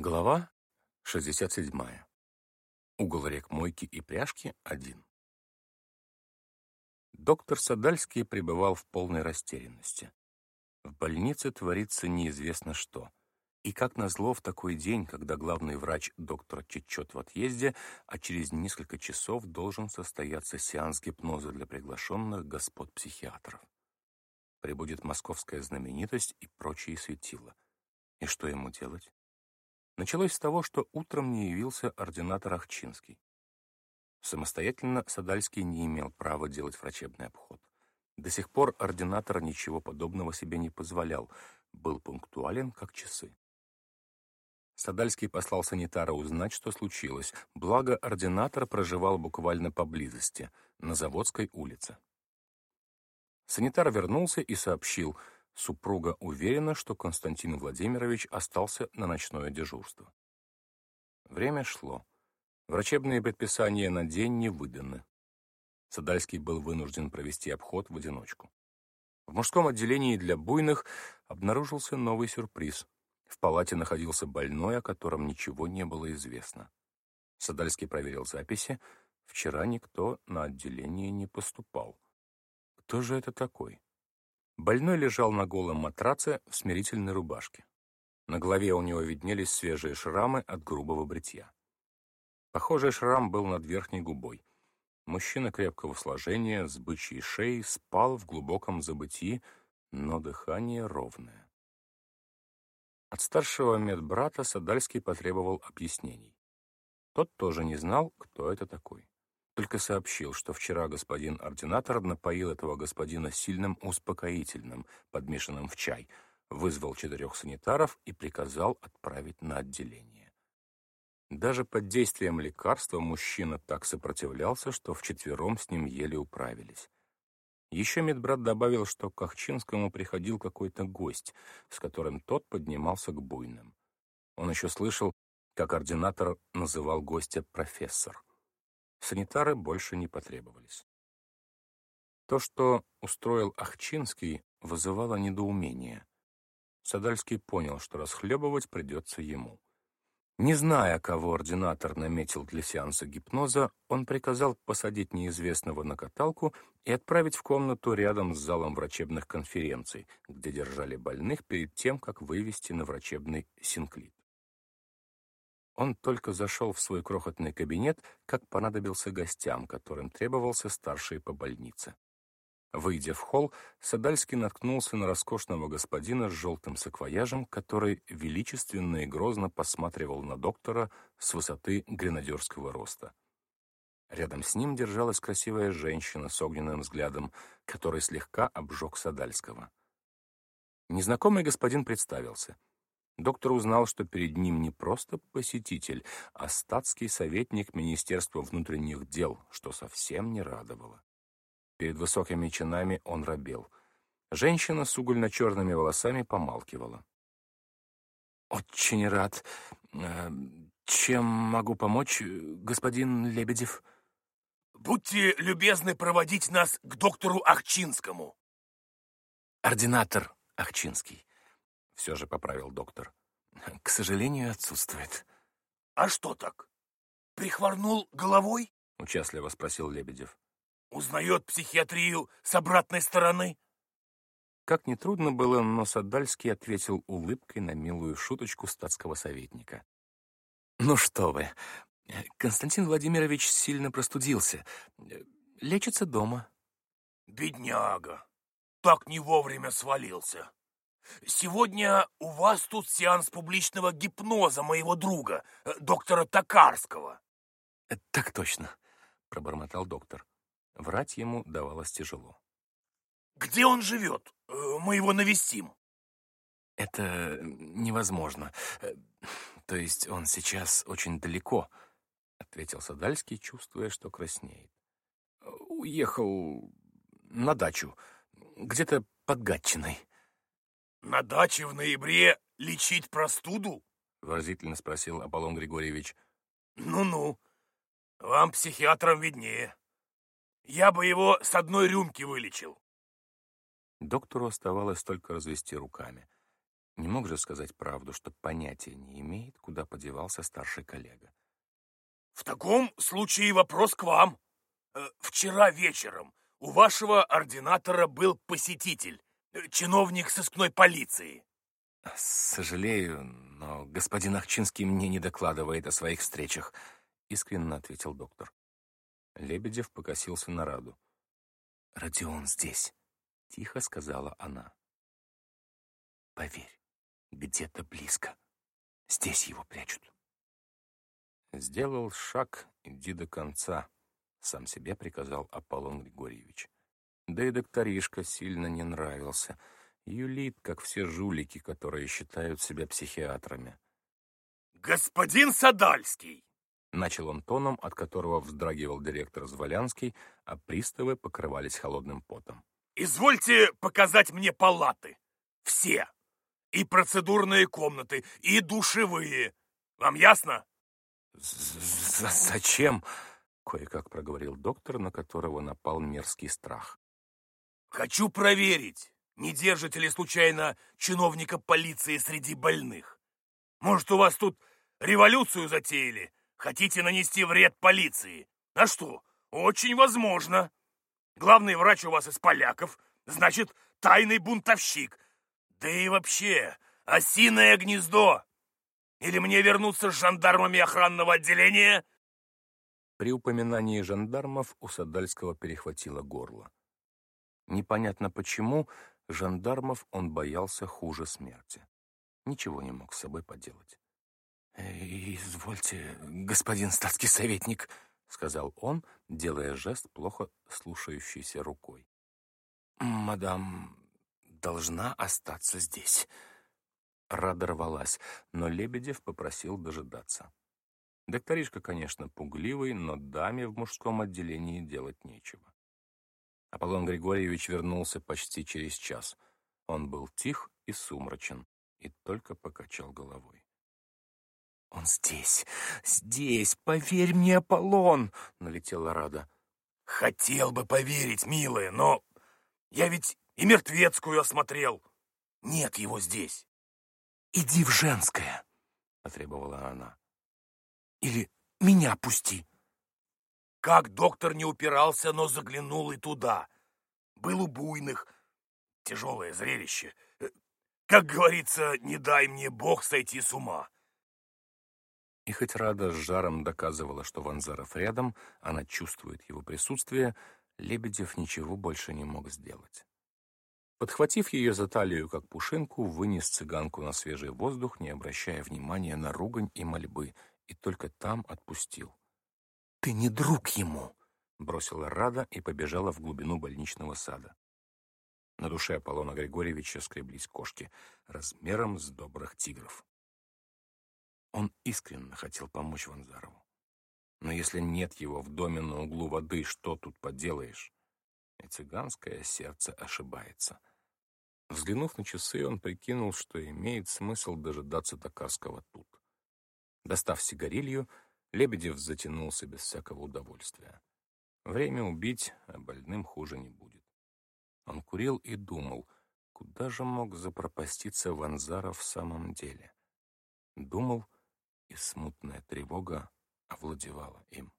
Глава 67. Угол рек Мойки и Пряжки — один. Доктор Садальский пребывал в полной растерянности. В больнице творится неизвестно что. И как назло в такой день, когда главный врач доктор Чечет в отъезде, а через несколько часов должен состояться сеанс гипноза для приглашенных господ психиатров. Прибудет московская знаменитость и прочие светила. И что ему делать? Началось с того, что утром не явился ординатор Ахчинский. Самостоятельно Садальский не имел права делать врачебный обход. До сих пор ординатор ничего подобного себе не позволял, был пунктуален, как часы. Садальский послал санитара узнать, что случилось, благо ординатор проживал буквально поблизости, на Заводской улице. Санитар вернулся и сообщил — Супруга уверена, что Константин Владимирович остался на ночное дежурство. Время шло. Врачебные предписания на день не выданы. Садальский был вынужден провести обход в одиночку. В мужском отделении для буйных обнаружился новый сюрприз. В палате находился больной, о котором ничего не было известно. Садальский проверил записи. Вчера никто на отделение не поступал. Кто же это такой? Больной лежал на голом матраце в смирительной рубашке. На голове у него виднелись свежие шрамы от грубого бритья. Похожий шрам был над верхней губой. Мужчина крепкого сложения, с бычьей шеей, спал в глубоком забытии, но дыхание ровное. От старшего медбрата Садальский потребовал объяснений. Тот тоже не знал, кто это такой только сообщил, что вчера господин ординатор напоил этого господина сильным успокоительным, подмешанным в чай, вызвал четырех санитаров и приказал отправить на отделение. Даже под действием лекарства мужчина так сопротивлялся, что вчетвером с ним еле управились. Еще медбрат добавил, что к Ахчинскому приходил какой-то гость, с которым тот поднимался к буйным. Он еще слышал, как ординатор называл гостя профессор. Санитары больше не потребовались. То, что устроил Ахчинский, вызывало недоумение. Садальский понял, что расхлебывать придется ему. Не зная, кого ординатор наметил для сеанса гипноза, он приказал посадить неизвестного на каталку и отправить в комнату рядом с залом врачебных конференций, где держали больных перед тем, как вывести на врачебный синклит. Он только зашел в свой крохотный кабинет, как понадобился гостям, которым требовался старший по больнице. Выйдя в холл, Садальский наткнулся на роскошного господина с желтым саквояжем, который величественно и грозно посматривал на доктора с высоты гренадерского роста. Рядом с ним держалась красивая женщина с огненным взглядом, который слегка обжег Садальского. Незнакомый господин представился — Доктор узнал, что перед ним не просто посетитель, а статский советник Министерства внутренних дел, что совсем не радовало. Перед высокими чинами он робел. Женщина с угольно-черными волосами помалкивала. «Очень рад. Э, чем могу помочь, господин Лебедев?» «Будьте любезны проводить нас к доктору Ахчинскому». «Ординатор Ахчинский все же поправил доктор. К сожалению, отсутствует. А что так? Прихворнул головой? Участливо спросил Лебедев. Узнает психиатрию с обратной стороны? Как нетрудно было, но Садальский ответил улыбкой на милую шуточку статского советника. «Ну что вы, Константин Владимирович сильно простудился. Лечится дома». «Бедняга! Так не вовремя свалился!» Сегодня у вас тут сеанс публичного гипноза моего друга, э, доктора Токарского. Э, так точно, пробормотал доктор. Врать ему давалось тяжело. Где он живет? Э, мы его навестим. Это невозможно. То есть он сейчас очень далеко, ответил Садальский, чувствуя, что краснеет. Уехал на дачу, где-то под Гатчиной. «На даче в ноябре лечить простуду?» — выразительно спросил Аполлон Григорьевич. «Ну-ну, вам, психиатрам, виднее. Я бы его с одной рюмки вылечил». Доктору оставалось только развести руками. Не мог же сказать правду, что понятия не имеет, куда подевался старший коллега. В таком случае вопрос к вам. Э, вчера вечером у вашего ординатора был посетитель, чиновник сыскной полиции. «Сожалею, но господин Ахчинский мне не докладывает о своих встречах», — искренне ответил доктор. Лебедев покосился на Раду. «Родион здесь», — тихо сказала она. «Поверь, где-то близко. Здесь его прячут». Сделал шаг, иди до конца, сам себе приказал Аполлон Григорьевич. Да и докторишка сильно не нравился. Юлит, как все жулики, которые считают себя психиатрами. «Господин Садальский!» Начал он тоном, от которого вздрагивал директор Зволянский, а приставы покрывались холодным потом. «Извольте показать мне палаты. Все. И процедурные комнаты, и душевые. Вам ясно?» «Зачем?» — кое-как проговорил доктор, на которого напал мерзкий страх. «Хочу проверить, не держите ли случайно чиновника полиции среди больных. Может, у вас тут революцию затеяли? Хотите нанести вред полиции? А что, очень возможно. Главный врач у вас из поляков, значит, тайный бунтовщик. Да и вообще, осиное гнездо. Или мне вернуться с жандармами охранного отделения?» При упоминании жандармов у Садальского перехватило горло. Непонятно почему, жандармов он боялся хуже смерти. Ничего не мог с собой поделать. «Извольте, господин статский советник», — сказал он, делая жест плохо слушающейся рукой. «Мадам должна остаться здесь». Рада рвалась, но Лебедев попросил дожидаться. Докторишка, конечно, пугливый, но даме в мужском отделении делать нечего. Аполлон Григорьевич вернулся почти через час. Он был тих и сумрачен, и только покачал головой. «Он здесь, здесь, поверь мне, Аполлон!» — налетела Рада. «Хотел бы поверить, милая, но я ведь и мертвецкую осмотрел. Нет его здесь». «Иди в женское», — потребовала она. «Или меня пусти». Как доктор не упирался, но заглянул и туда. Был у буйных. Тяжелое зрелище. Как говорится, не дай мне Бог сойти с ума. И хоть Рада с жаром доказывала, что Ванзаров рядом, она чувствует его присутствие, Лебедев ничего больше не мог сделать. Подхватив ее за талию, как пушинку, вынес цыганку на свежий воздух, не обращая внимания на ругань и мольбы, и только там отпустил. «Ты не друг ему!» — бросила Рада и побежала в глубину больничного сада. На душе Аполлона Григорьевича скреблись кошки размером с добрых тигров. Он искренне хотел помочь Ванзарову. Но если нет его в доме на углу воды, что тут поделаешь? И цыганское сердце ошибается. Взглянув на часы, он прикинул, что имеет смысл дожидаться Токарского тут. Достав сигарилью, Лебедев затянулся без всякого удовольствия. Время убить, а больным хуже не будет. Он курил и думал, куда же мог запропаститься Ванзаров в самом деле. Думал, и смутная тревога овладевала им.